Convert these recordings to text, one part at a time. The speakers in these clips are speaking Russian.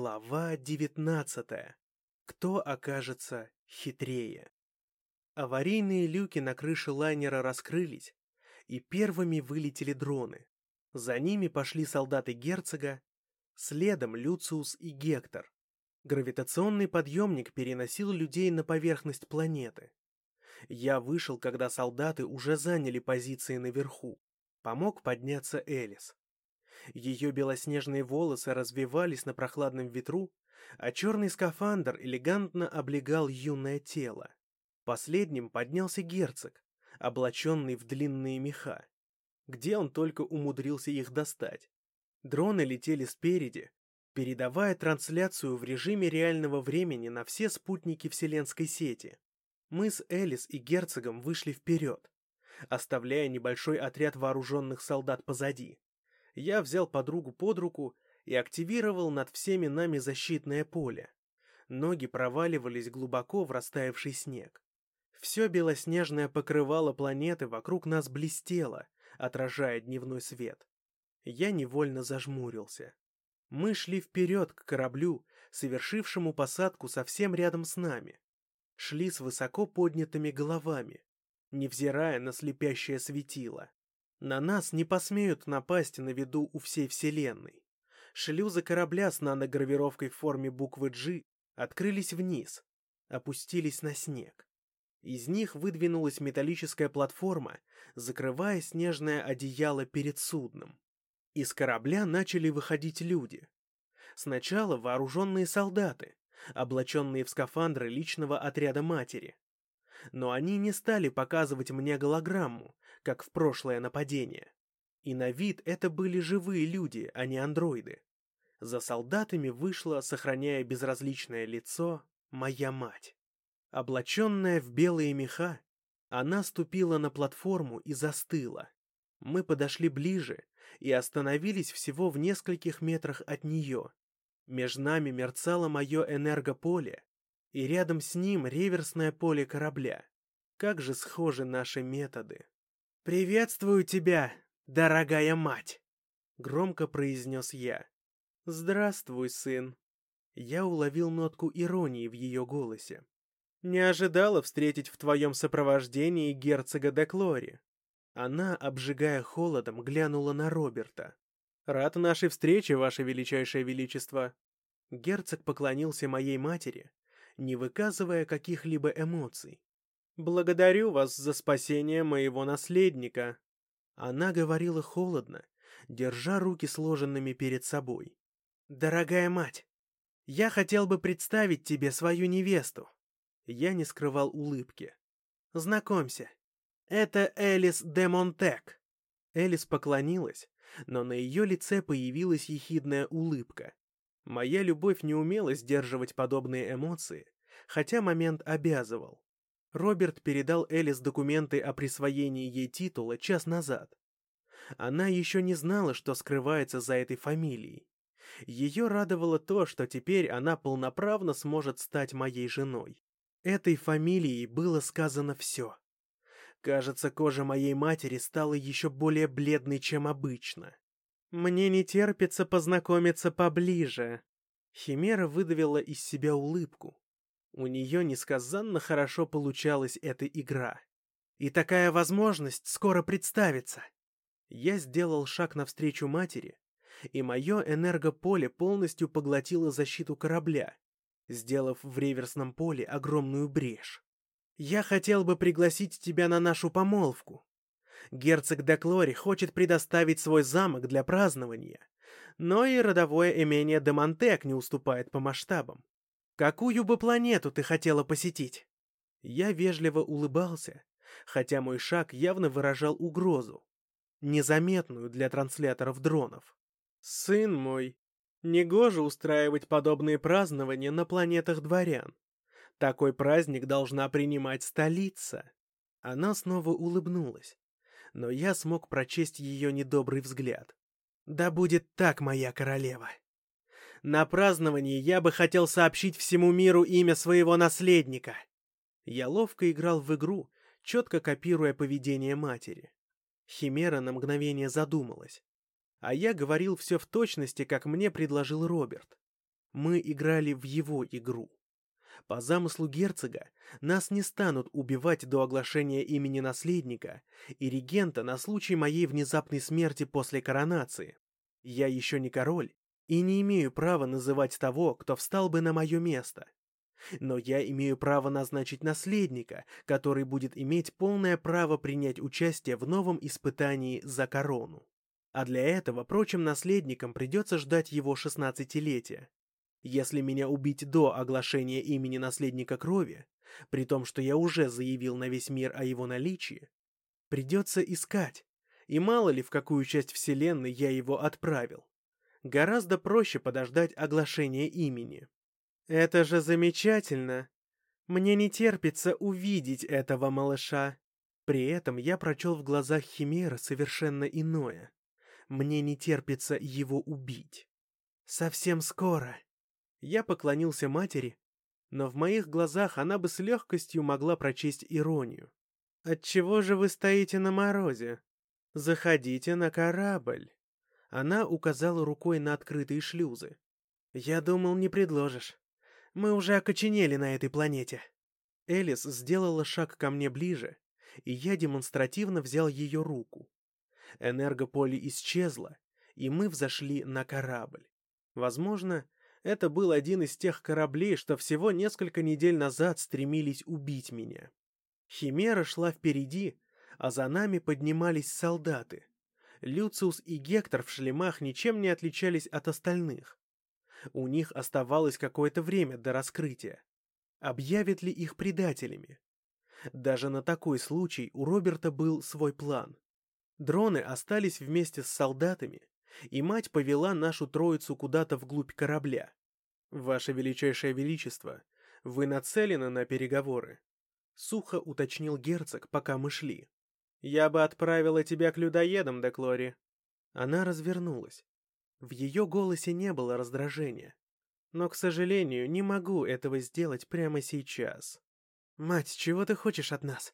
Глава девятнадцатая. Кто окажется хитрее? Аварийные люки на крыше лайнера раскрылись, и первыми вылетели дроны. За ними пошли солдаты герцога, следом Люциус и Гектор. Гравитационный подъемник переносил людей на поверхность планеты. Я вышел, когда солдаты уже заняли позиции наверху. Помог подняться Элис. Ее белоснежные волосы развивались на прохладном ветру, а черный скафандр элегантно облегал юное тело. Последним поднялся герцог, облаченный в длинные меха. Где он только умудрился их достать? Дроны летели спереди, передавая трансляцию в режиме реального времени на все спутники вселенской сети. Мы с Элис и герцогом вышли вперед, оставляя небольшой отряд вооруженных солдат позади я взял подругу под руку и активировал над всеми нами защитное поле. Ноги проваливались глубоко в растаявший снег. Все белоснежное покрывало планеты вокруг нас блестело, отражая дневной свет. Я невольно зажмурился. Мы шли вперед к кораблю, совершившему посадку совсем рядом с нами. Шли с высоко поднятыми головами, невзирая на слепящее светило. На нас не посмеют напасть на виду у всей Вселенной. Шлюзы корабля с наногравировкой в форме буквы G открылись вниз, опустились на снег. Из них выдвинулась металлическая платформа, закрывая снежное одеяло перед судном. Из корабля начали выходить люди. Сначала вооруженные солдаты, облаченные в скафандры личного отряда матери. Но они не стали показывать мне голограмму, как в прошлое нападение. И на вид это были живые люди, а не андроиды. За солдатами вышла, сохраняя безразличное лицо, моя мать. Облаченная в белые меха, она ступила на платформу и застыла. Мы подошли ближе и остановились всего в нескольких метрах от нее. Между нами мерцало мое энергополе, и рядом с ним реверсное поле корабля. Как же схожи наши методы. «Приветствую тебя, дорогая мать!» — громко произнес я. «Здравствуй, сын!» Я уловил нотку иронии в ее голосе. «Не ожидала встретить в твоем сопровождении герцога Деклори». Она, обжигая холодом, глянула на Роберта. «Рад нашей встрече, ваше величайшее величество!» Герцог поклонился моей матери, не выказывая каких-либо эмоций. «Благодарю вас за спасение моего наследника». Она говорила холодно, держа руки сложенными перед собой. «Дорогая мать, я хотел бы представить тебе свою невесту». Я не скрывал улыбки. «Знакомься, это Элис де Монтек». Элис поклонилась, но на ее лице появилась ехидная улыбка. Моя любовь не умела сдерживать подобные эмоции, хотя момент обязывал. Роберт передал Элис документы о присвоении ей титула час назад. Она еще не знала, что скрывается за этой фамилией. Ее радовало то, что теперь она полноправно сможет стать моей женой. Этой фамилией было сказано все. Кажется, кожа моей матери стала еще более бледной, чем обычно. «Мне не терпится познакомиться поближе». Химера выдавила из себя улыбку, у нее несказанно хорошо получалась эта игра. И такая возможность скоро представится. Я сделал шаг навстречу матери, и мое энергополе полностью поглотило защиту корабля, сделав в реверсном поле огромную брешь. «Я хотел бы пригласить тебя на нашу помолвку. Герцог Деклори хочет предоставить свой замок для празднования, но и родовое имение Демонтек не уступает по масштабам. Какую бы планету ты хотела посетить? Я вежливо улыбался, хотя мой шаг явно выражал угрозу, незаметную для трансляторов дронов. Сын мой, негоже устраивать подобные празднования на планетах дворян. Такой праздник должна принимать столица. Она снова улыбнулась, но я смог прочесть ее недобрый взгляд. Да будет так, моя королева. На праздновании я бы хотел сообщить всему миру имя своего наследника. Я ловко играл в игру, четко копируя поведение матери. Химера на мгновение задумалась. А я говорил все в точности, как мне предложил Роберт. Мы играли в его игру. По замыслу герцога, нас не станут убивать до оглашения имени наследника и регента на случай моей внезапной смерти после коронации. Я еще не король и не имею права называть того, кто встал бы на мое место. Но я имею право назначить наследника, который будет иметь полное право принять участие в новом испытании за корону. А для этого прочим наследникам придется ждать его шестнадцатилетия. Если меня убить до оглашения имени наследника крови, при том, что я уже заявил на весь мир о его наличии, придется искать, и мало ли в какую часть вселенной я его отправил. Гораздо проще подождать оглашения имени. Это же замечательно! Мне не терпится увидеть этого малыша. При этом я прочел в глазах Химера совершенно иное. Мне не терпится его убить. Совсем скоро. Я поклонился матери, но в моих глазах она бы с легкостью могла прочесть иронию. «Отчего же вы стоите на морозе? Заходите на корабль!» Она указала рукой на открытые шлюзы. «Я думал, не предложишь. Мы уже окоченели на этой планете». Элис сделала шаг ко мне ближе, и я демонстративно взял ее руку. Энергополе исчезло, и мы взошли на корабль. Возможно, это был один из тех кораблей, что всего несколько недель назад стремились убить меня. Химера шла впереди, а за нами поднимались солдаты. Люциус и Гектор в шлемах ничем не отличались от остальных. У них оставалось какое-то время до раскрытия. Объявят ли их предателями? Даже на такой случай у Роберта был свой план. Дроны остались вместе с солдатами, и мать повела нашу троицу куда-то вглубь корабля. «Ваше Величайшее Величество, вы нацелены на переговоры?» Сухо уточнил герцог, пока мы шли. «Я бы отправила тебя к людоедам, Деклори». Она развернулась. В ее голосе не было раздражения. Но, к сожалению, не могу этого сделать прямо сейчас. «Мать, чего ты хочешь от нас?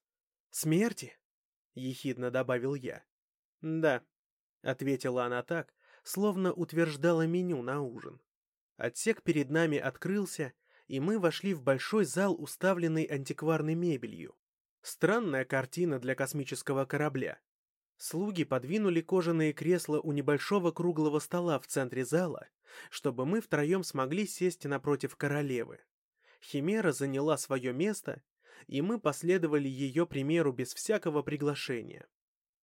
Смерти?» — ехидно добавил я. «Да», — ответила она так, словно утверждала меню на ужин. Отсек перед нами открылся, и мы вошли в большой зал, уставленный антикварной мебелью. Странная картина для космического корабля. Слуги подвинули кожаные кресла у небольшого круглого стола в центре зала, чтобы мы втроем смогли сесть напротив королевы. Химера заняла свое место, и мы последовали ее примеру без всякого приглашения.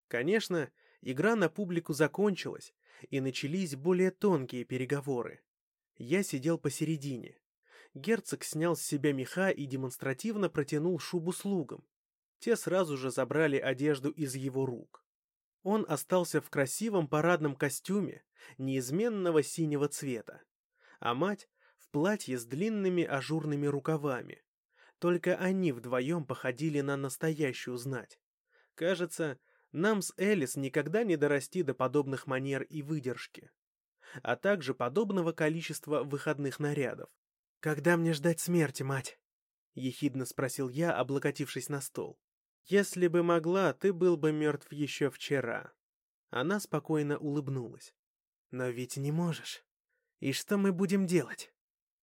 Конечно, игра на публику закончилась, и начались более тонкие переговоры. Я сидел посередине. Герцог снял с себя меха и демонстративно протянул шубу слугам. Те сразу же забрали одежду из его рук. Он остался в красивом парадном костюме, неизменного синего цвета, а мать в платье с длинными ажурными рукавами. Только они вдвоем походили на настоящую знать. Кажется, нам с Элис никогда не дорасти до подобных манер и выдержки, а также подобного количества выходных нарядов. «Когда мне ждать смерти, мать?» — ехидно спросил я, облокотившись на стол. «Если бы могла, ты был бы мертв еще вчера». Она спокойно улыбнулась. «Но ведь не можешь. И что мы будем делать?»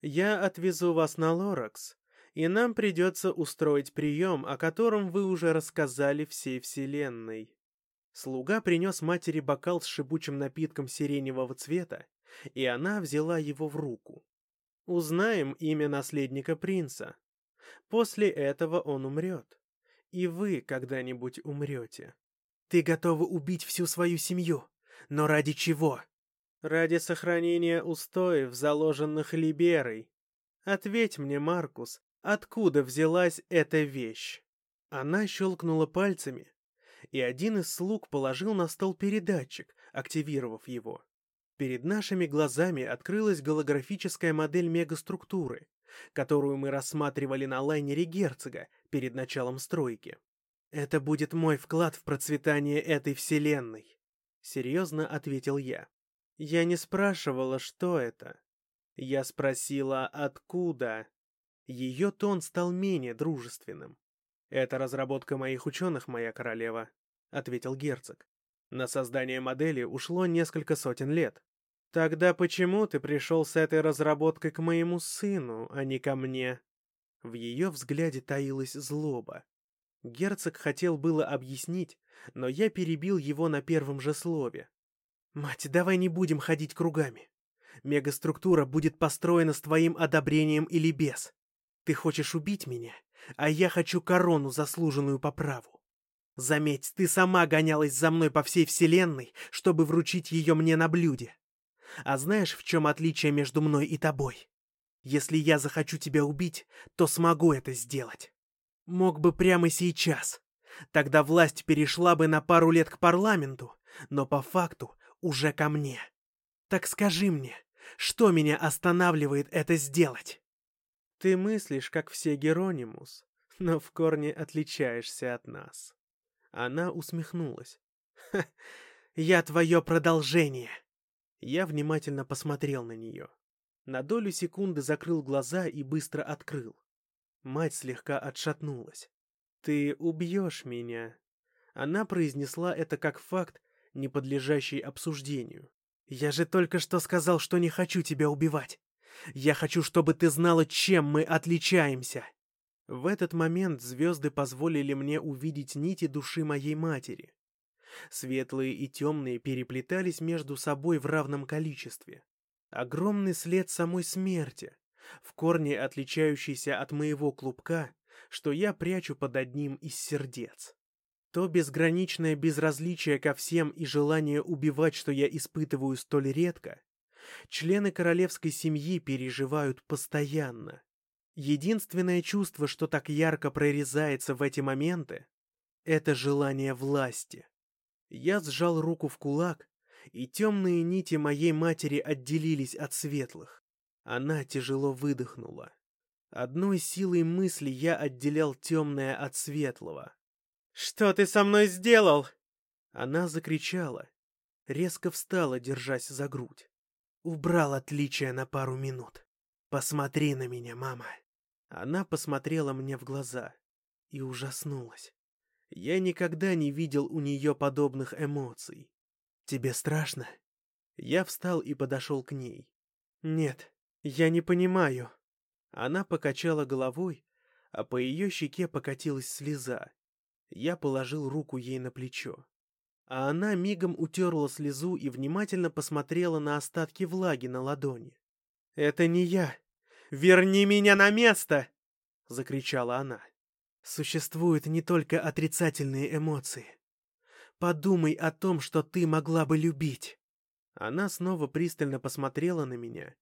«Я отвезу вас на Лоракс, и нам придется устроить прием, о котором вы уже рассказали всей Вселенной». Слуга принес матери бокал с шибучим напитком сиреневого цвета, и она взяла его в руку. «Узнаем имя наследника принца. После этого он умрет и вы когда-нибудь умрете. Ты готова убить всю свою семью, но ради чего? Ради сохранения устоев, заложенных Либерой. Ответь мне, Маркус, откуда взялась эта вещь? Она щелкнула пальцами, и один из слуг положил на стол передатчик, активировав его. Перед нашими глазами открылась голографическая модель мегаструктуры, которую мы рассматривали на лайнере герцога перед началом стройки. «Это будет мой вклад в процветание этой вселенной», — серьезно ответил я. «Я не спрашивала, что это. Я спросила, откуда». Ее тон стал менее дружественным. «Это разработка моих ученых, моя королева», — ответил герцог. «На создание модели ушло несколько сотен лет. Тогда почему ты пришел с этой разработкой к моему сыну, а не ко мне? В ее взгляде таилась злоба. Герцог хотел было объяснить, но я перебил его на первом же слове. «Мать, давай не будем ходить кругами. Мегаструктура будет построена с твоим одобрением или без. Ты хочешь убить меня, а я хочу корону, заслуженную по праву. Заметь, ты сама гонялась за мной по всей вселенной, чтобы вручить ее мне на блюде. А знаешь, в чем отличие между мной и тобой? Если я захочу тебя убить, то смогу это сделать. Мог бы прямо сейчас. Тогда власть перешла бы на пару лет к парламенту, но по факту уже ко мне. Так скажи мне, что меня останавливает это сделать? Ты мыслишь, как все Геронимус, но в корне отличаешься от нас. Она усмехнулась. Я твое продолжение. Я внимательно посмотрел на нее. На долю секунды закрыл глаза и быстро открыл. Мать слегка отшатнулась. «Ты убьешь меня». Она произнесла это как факт, не подлежащий обсуждению. «Я же только что сказал, что не хочу тебя убивать. Я хочу, чтобы ты знала, чем мы отличаемся». В этот момент звезды позволили мне увидеть нити души моей матери. Светлые и темные переплетались между собой в равном количестве. Огромный след самой смерти, в корне отличающийся от моего клубка, что я прячу под одним из сердец. То безграничное безразличие ко всем и желание убивать, что я испытываю столь редко, члены королевской семьи переживают постоянно. Единственное чувство, что так ярко прорезается в эти моменты, это желание власти. Я сжал руку в кулак, и темные нити моей матери отделились от светлых. Она тяжело выдохнула. Одной силой мысли я отделял темное от светлого. «Что ты со мной сделал?» Она закричала, резко встала, держась за грудь. Убрал отличие на пару минут. «Посмотри на меня, мама!» Она посмотрела мне в глаза и ужаснулась. Я никогда не видел у нее подобных эмоций. «Тебе страшно?» Я встал и подошел к ней. «Нет, я не понимаю». Она покачала головой, а по ее щеке покатилась слеза. Я положил руку ей на плечо. А она мигом утерла слезу и внимательно посмотрела на остатки влаги на ладони. «Это не я! Верни меня на место!» — закричала она. «Существуют не только отрицательные эмоции. Подумай о том, что ты могла бы любить». Она снова пристально посмотрела на меня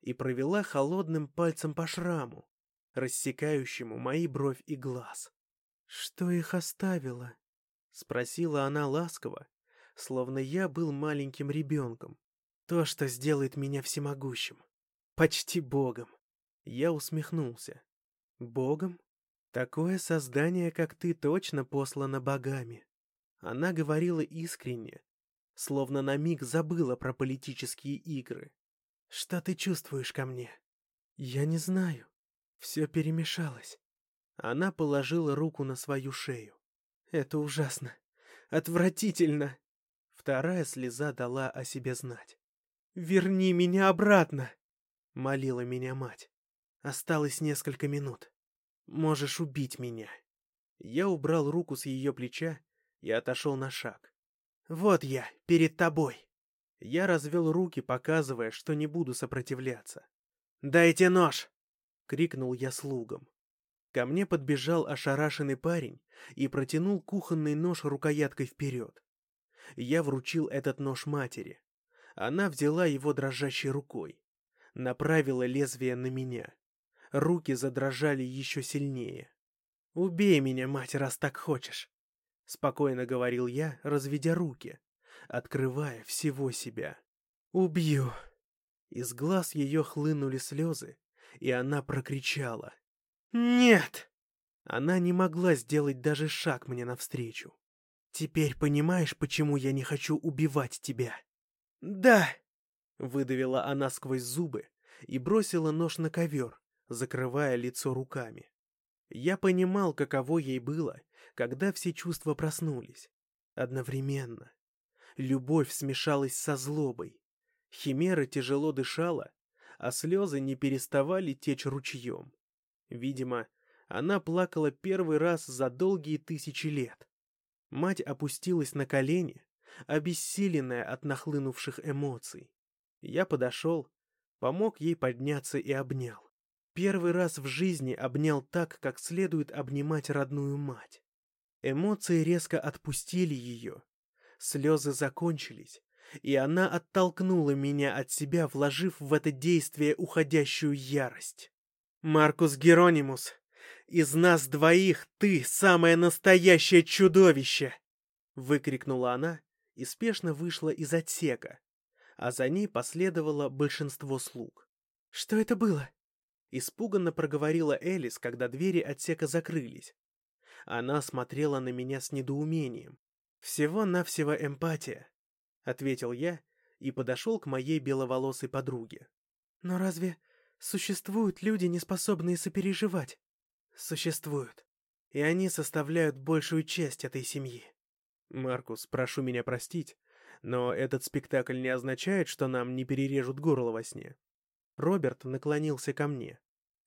и провела холодным пальцем по шраму, рассекающему мои бровь и глаз. «Что их оставило?» — спросила она ласково, словно я был маленьким ребенком. «То, что сделает меня всемогущим. Почти богом». Я усмехнулся. «Богом? Такое создание, как ты, точно послано богами». Она говорила искренне, словно на миг забыла про политические игры. «Что ты чувствуешь ко мне?» «Я не знаю. Все перемешалось». Она положила руку на свою шею. «Это ужасно. Отвратительно!» Вторая слеза дала о себе знать. «Верни меня обратно!» — молила меня мать. «Осталось несколько минут. Можешь убить меня». Я убрал руку с ее плеча и отошел на шаг. «Вот я, перед тобой!» Я развел руки, показывая, что не буду сопротивляться. «Дайте нож!» — крикнул я слугам. Ко мне подбежал ошарашенный парень и протянул кухонный нож рукояткой вперед. Я вручил этот нож матери. Она взяла его дрожащей рукой. Направила лезвие на меня. Руки задрожали еще сильнее. «Убей меня, мать, раз так хочешь!» — спокойно говорил я, разведя руки, открывая всего себя. «Убью!» Из глаз ее хлынули слезы, и она прокричала. «Нет!» Она не могла сделать даже шаг мне навстречу. «Теперь понимаешь, почему я не хочу убивать тебя?» «Да!» — выдавила она сквозь зубы и бросила нож на ковер, закрывая лицо руками. Я понимал, каково ей было, когда все чувства проснулись. Одновременно. Любовь смешалась со злобой. Химера тяжело дышала, а слезы не переставали течь ручьем. Видимо, она плакала первый раз за долгие тысячи лет. Мать опустилась на колени, обессиленная от нахлынувших эмоций. Я подошел, помог ей подняться и обнял. Первый раз в жизни обнял так, как следует обнимать родную мать. Эмоции резко отпустили ее. Слезы закончились, и она оттолкнула меня от себя, вложив в это действие уходящую ярость. «Маркус Геронимус, из нас двоих ты самое настоящее чудовище!» Выкрикнула она и спешно вышла из отсека, а за ней последовало большинство слуг. «Что это было?» Испуганно проговорила Элис, когда двери отсека закрылись. Она смотрела на меня с недоумением. «Всего-навсего эмпатия», — ответил я и подошел к моей беловолосой подруге. «Но разве существуют люди, не способные сопереживать?» «Существуют. И они составляют большую часть этой семьи». «Маркус, прошу меня простить, но этот спектакль не означает, что нам не перережут горло во сне». Роберт наклонился ко мне.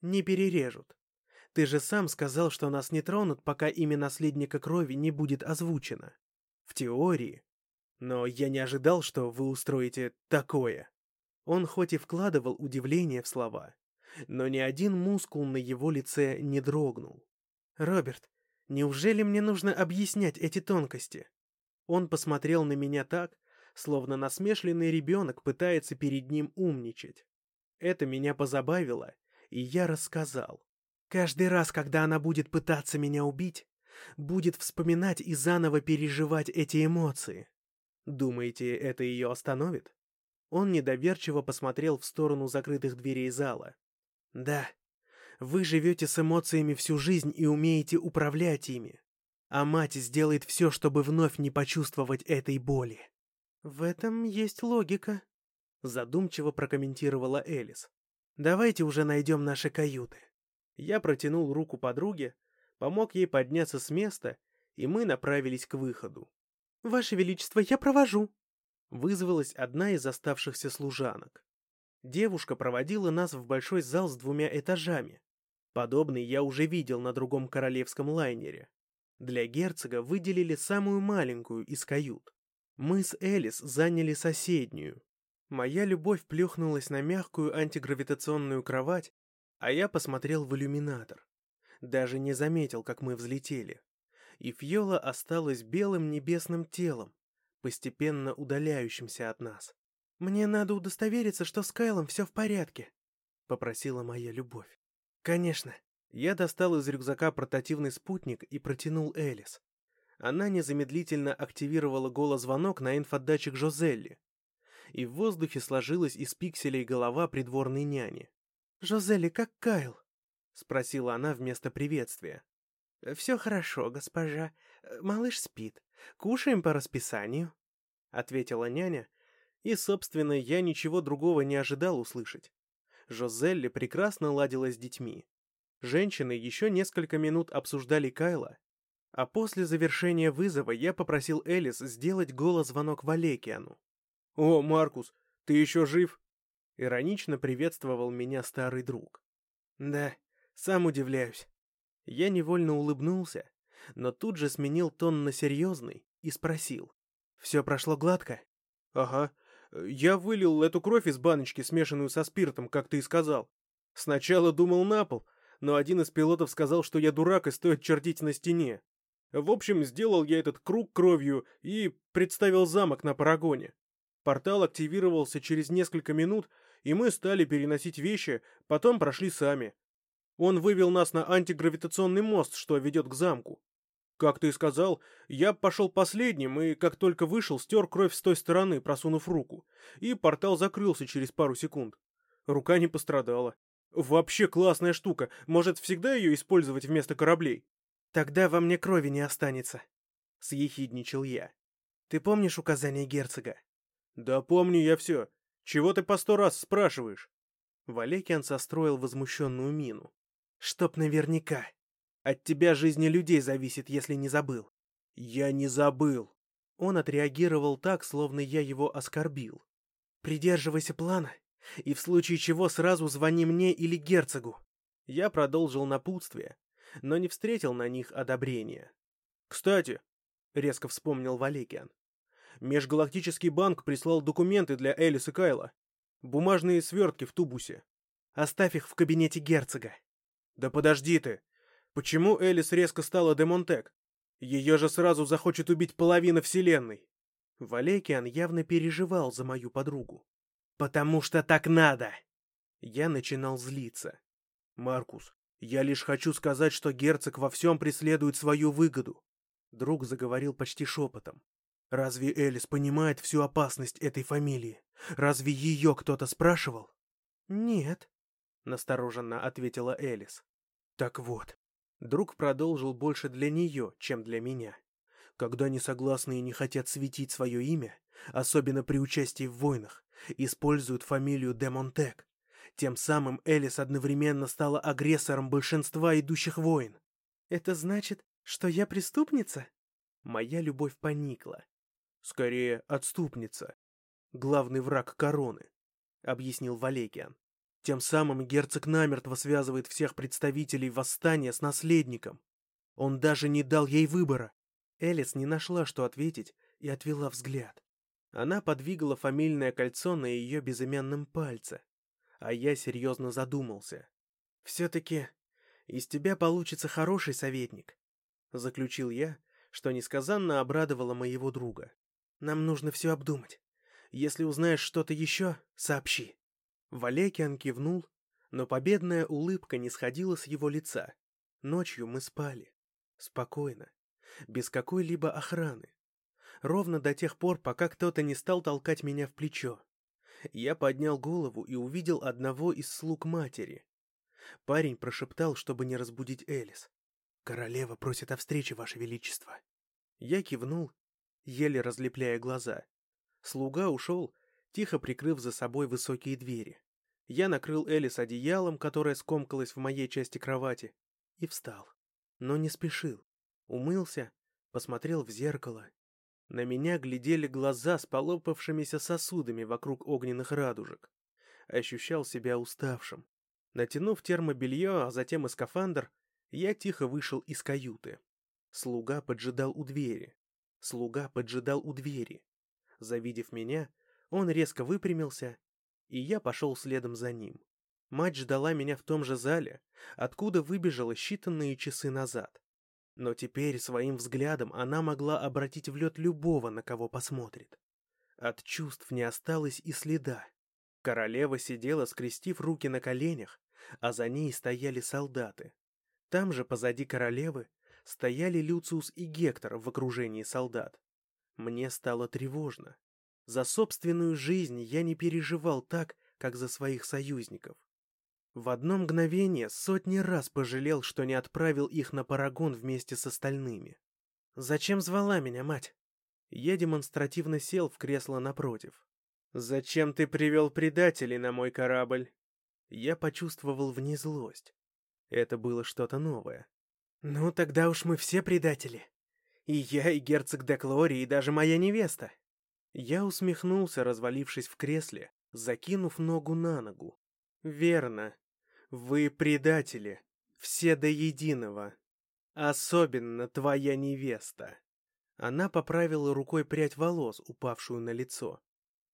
«Не перережут. Ты же сам сказал, что нас не тронут, пока имя наследника крови не будет озвучено. В теории. Но я не ожидал, что вы устроите такое». Он хоть и вкладывал удивление в слова, но ни один мускул на его лице не дрогнул. «Роберт, неужели мне нужно объяснять эти тонкости?» Он посмотрел на меня так, словно насмешленный ребенок пытается перед ним умничать. Это меня позабавило, и я рассказал. Каждый раз, когда она будет пытаться меня убить, будет вспоминать и заново переживать эти эмоции. Думаете, это ее остановит? Он недоверчиво посмотрел в сторону закрытых дверей зала. Да, вы живете с эмоциями всю жизнь и умеете управлять ими. А мать сделает все, чтобы вновь не почувствовать этой боли. В этом есть логика, задумчиво прокомментировала Элис. Давайте уже найдем наши каюты. Я протянул руку подруге, помог ей подняться с места, и мы направились к выходу. «Ваше Величество, я провожу!» Вызвалась одна из оставшихся служанок. Девушка проводила нас в большой зал с двумя этажами. Подобный я уже видел на другом королевском лайнере. Для герцога выделили самую маленькую из кают. Мы с Элис заняли соседнюю. Моя любовь плюхнулась на мягкую антигравитационную кровать, а я посмотрел в иллюминатор. Даже не заметил, как мы взлетели. И Фьола осталась белым небесным телом, постепенно удаляющимся от нас. «Мне надо удостовериться, что с Кайлом все в порядке», — попросила моя любовь. «Конечно». Я достал из рюкзака портативный спутник и протянул Элис. Она незамедлительно активировала голозвонок на инфодатчик Жозелли. И в воздухе сложилась из пикселей голова придворной няни. «Жозелли, как Кайл?» — спросила она вместо приветствия. «Все хорошо, госпожа. Малыш спит. Кушаем по расписанию», — ответила няня, и, собственно, я ничего другого не ожидал услышать. Жозелли прекрасно ладила с детьми. Женщины еще несколько минут обсуждали Кайла, а после завершения вызова я попросил Элис сделать голос-звонок Валекиану. «О, Маркус, ты еще жив?» Иронично приветствовал меня старый друг. «Да, сам удивляюсь». Я невольно улыбнулся, но тут же сменил тон на серьезный и спросил. «Все прошло гладко?» «Ага, я вылил эту кровь из баночки, смешанную со спиртом, как ты и сказал. Сначала думал на пол, но один из пилотов сказал, что я дурак и стоит чертить на стене. В общем, сделал я этот круг кровью и представил замок на парагоне. Портал активировался через несколько минут, и мы стали переносить вещи, потом прошли сами. Он вывел нас на антигравитационный мост, что ведет к замку. Как ты сказал, я пошел последним, и как только вышел, стер кровь с той стороны, просунув руку. И портал закрылся через пару секунд. Рука не пострадала. Вообще классная штука. Может, всегда ее использовать вместо кораблей? Тогда во мне крови не останется. Съехидничал я. Ты помнишь указания герцога? Да помню я все. Чего ты по сто раз спрашиваешь? Валекиан состроил возмущенную мину. Чтоб наверняка. От тебя жизни людей зависит, если не забыл. Я не забыл. Он отреагировал так, словно я его оскорбил. Придерживайся плана, и в случае чего сразу звони мне или герцогу. Я продолжил напутствие, но не встретил на них одобрения. «Кстати», — резко вспомнил Валекиан, «Межгалактический банк прислал документы для Элис и Кайла. Бумажные свертки в тубусе. Оставь их в кабинете герцога». «Да подожди ты! Почему Элис резко стала Демонтек? Ее же сразу захочет убить половина Вселенной!» Валекиан явно переживал за мою подругу. «Потому что так надо!» Я начинал злиться. «Маркус, я лишь хочу сказать, что герцог во всем преследует свою выгоду. Друг заговорил почти шепотом. Разве Элис понимает всю опасность этой фамилии? Разве ее кто-то спрашивал? Нет, настороженно ответила Элис. Так вот, друг продолжил больше для нее, чем для меня. Когда несогласные не хотят светить свое имя, особенно при участии в войнах, используют фамилию Демонтек. Тем самым Элис одновременно стала агрессором большинства идущих войн. «Это значит, что я преступница?» Моя любовь поникла. «Скорее, отступница. Главный враг короны», — объяснил Валекиан. «Тем самым герцог намертво связывает всех представителей восстания с наследником. Он даже не дал ей выбора». Элис не нашла, что ответить, и отвела взгляд. Она подвигала фамильное кольцо на ее безымянном пальце а я серьезно задумался. «Все-таки из тебя получится хороший советник», — заключил я, что несказанно обрадовало моего друга. «Нам нужно все обдумать. Если узнаешь что-то еще, сообщи». Валекиан кивнул, но победная улыбка не сходила с его лица. Ночью мы спали. Спокойно. Без какой-либо охраны. Ровно до тех пор, пока кто-то не стал толкать меня в плечо. Я поднял голову и увидел одного из слуг матери. Парень прошептал, чтобы не разбудить Элис. «Королева просит о встрече, Ваше Величество». Я кивнул, еле разлепляя глаза. Слуга ушел, тихо прикрыв за собой высокие двери. Я накрыл Элис одеялом, которое скомкалось в моей части кровати, и встал. Но не спешил. Умылся, посмотрел в зеркало на меня глядели глаза с полопавшимися сосудами вокруг огненных радужек. Ощущал себя уставшим. Натянув термобелье, а затем и скафандр, я тихо вышел из каюты. Слуга поджидал у двери. Слуга поджидал у двери. Завидев меня, он резко выпрямился, и я пошел следом за ним. Мать ждала меня в том же зале, откуда выбежала считанные часы назад. Но теперь своим взглядом она могла обратить в лед любого, на кого посмотрит. От чувств не осталось и следа. Королева сидела, скрестив руки на коленях, а за ней стояли солдаты. Там же, позади королевы, стояли Люциус и Гектор в окружении солдат. Мне стало тревожно. За собственную жизнь я не переживал так, как за своих союзников. В одно мгновение сотни раз пожалел, что не отправил их на Парагон вместе с остальными. «Зачем звала меня, мать?» Я демонстративно сел в кресло напротив. «Зачем ты привел предателей на мой корабль?» Я почувствовал в ней злость. Это было что-то новое. «Ну, тогда уж мы все предатели. И я, и герцог Деклори, и даже моя невеста». Я усмехнулся, развалившись в кресле, закинув ногу на ногу. «Верно. Вы предатели. Все до единого. Особенно твоя невеста». Она поправила рукой прядь волос, упавшую на лицо.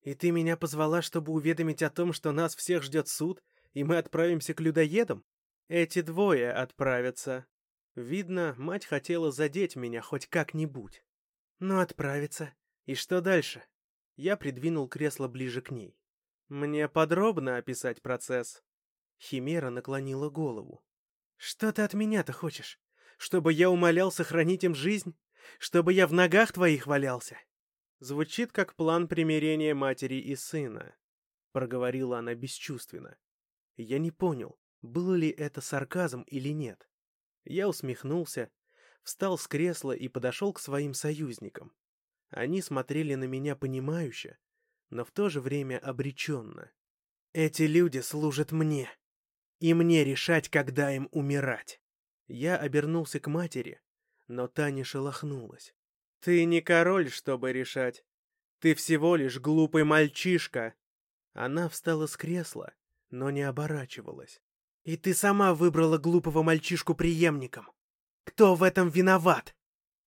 «И ты меня позвала, чтобы уведомить о том, что нас всех ждет суд, и мы отправимся к людоедам? Эти двое отправятся. Видно, мать хотела задеть меня хоть как-нибудь. Ну, отправиться. И что дальше?» Я придвинул кресло ближе к ней. «Мне подробно описать процесс?» Химера наклонила голову. «Что ты от меня-то хочешь? Чтобы я умолял сохранить им жизнь? Чтобы я в ногах твоих валялся?» Звучит как план примирения матери и сына, проговорила она бесчувственно. Я не понял, было ли это сарказм или нет. Я усмехнулся, встал с кресла и подошел к своим союзникам. Они смотрели на меня понимающе, но в то же время обреченно. «Эти люди служат мне, и мне решать, когда им умирать». Я обернулся к матери, но та не шелохнулась. «Ты не король, чтобы решать. Ты всего лишь глупый мальчишка, Она встала с кресла, но не оборачивалась. «И ты сама выбрала глупого мальчишку преемником! Кто в этом виноват?»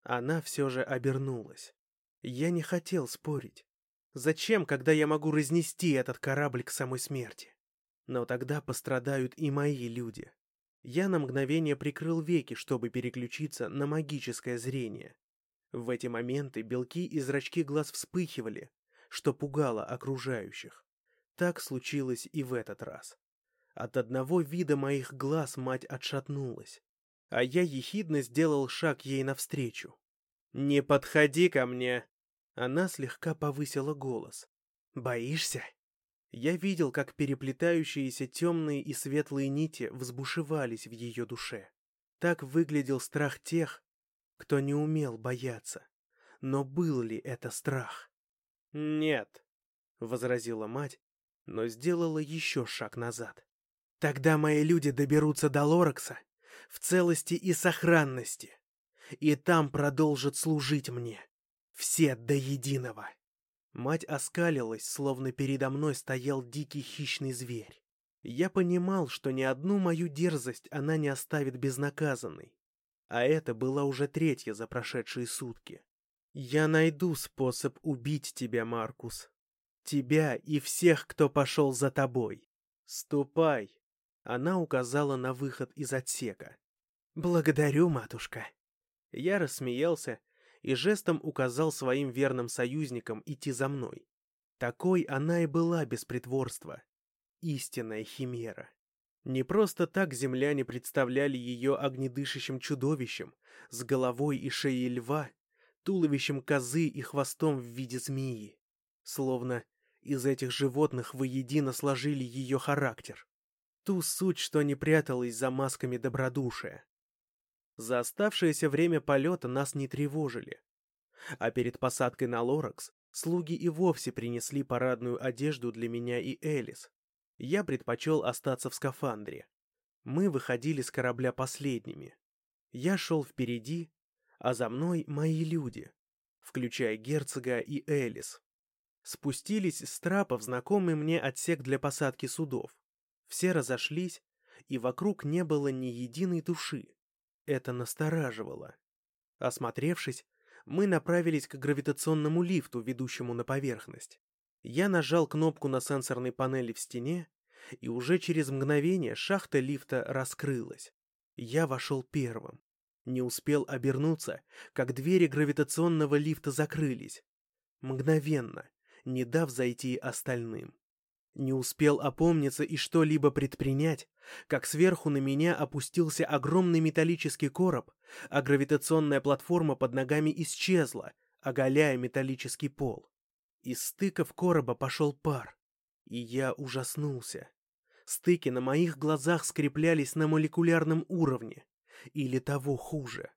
Она все же обернулась. Я не хотел спорить. Зачем, когда я могу разнести этот корабль к самой смерти? Но тогда пострадают и мои люди. Я на мгновение прикрыл веки, чтобы переключиться на магическое зрение. В эти моменты белки и зрачки глаз вспыхивали, что пугало окружающих. Так случилось и в этот раз. От одного вида моих глаз мать отшатнулась, а я ехидно сделал шаг ей навстречу. «Не подходи ко мне!» Она слегка повысила голос. «Боишься?» Я видел, как переплетающиеся темные и светлые нити взбушевались в ее душе. Так выглядел страх тех, кто не умел бояться. Но был ли это страх? «Нет», — возразила мать, но сделала еще шаг назад. «Тогда мои люди доберутся до Лоракса в целости и сохранности, и там продолжат служить мне, все до единого». Мать оскалилась, словно передо мной стоял дикий хищный зверь. Я понимал, что ни одну мою дерзость она не оставит безнаказанной. А это была уже третья за прошедшие сутки. Я найду способ убить тебя, Маркус. Тебя и всех, кто пошел за тобой. Ступай. Она указала на выход из отсека. Благодарю, матушка. Я рассмеялся и жестом указал своим верным союзникам идти за мной. Такой она и была без притворства. Истинная химера. Не просто так земляне представляли ее огнедышащим чудовищем с головой и шеей льва, туловищем козы и хвостом в виде змеи. Словно из этих животных воедино сложили ее характер. Ту суть, что не пряталась за масками добродушия. За оставшееся время полета нас не тревожили. А перед посадкой на Лоракс слуги и вовсе принесли парадную одежду для меня и Элис. Я предпочел остаться в скафандре. Мы выходили с корабля последними. Я шел впереди, а за мной мои люди, включая герцога и Элис. Спустились с трапа в знакомый мне отсек для посадки судов. Все разошлись, и вокруг не было ни единой души. Это настораживало. Осмотревшись, мы направились к гравитационному лифту, ведущему на поверхность. Я нажал кнопку на сенсорной панели в стене, и уже через мгновение шахта лифта раскрылась. Я вошел первым. Не успел обернуться, как двери гравитационного лифта закрылись. Мгновенно, не дав зайти остальным. Не успел опомниться и что-либо предпринять, как сверху на меня опустился огромный металлический короб, а гравитационная платформа под ногами исчезла, оголяя металлический пол. Из стыков короба пошел пар, и я ужаснулся. Стыки на моих глазах скреплялись на молекулярном уровне, или того хуже.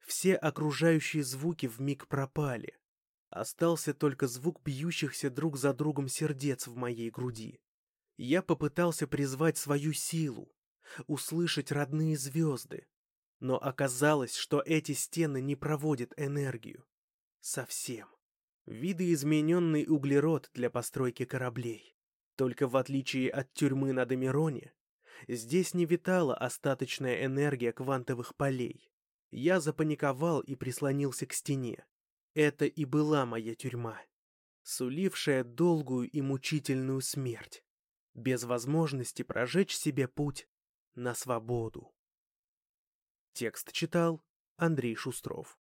Все окружающие звуки вмиг пропали. Остался только звук бьющихся друг за другом сердец в моей груди. Я попытался призвать свою силу, услышать родные звезды, но оказалось, что эти стены не проводят энергию. Совсем. Видоизмененный углерод для постройки кораблей. Только в отличие от тюрьмы на Домироне, здесь не витала остаточная энергия квантовых полей. Я запаниковал и прислонился к стене. Это и была моя тюрьма, сулившая долгую и мучительную смерть, без возможности прожечь себе путь на свободу. Текст читал Андрей Шустров.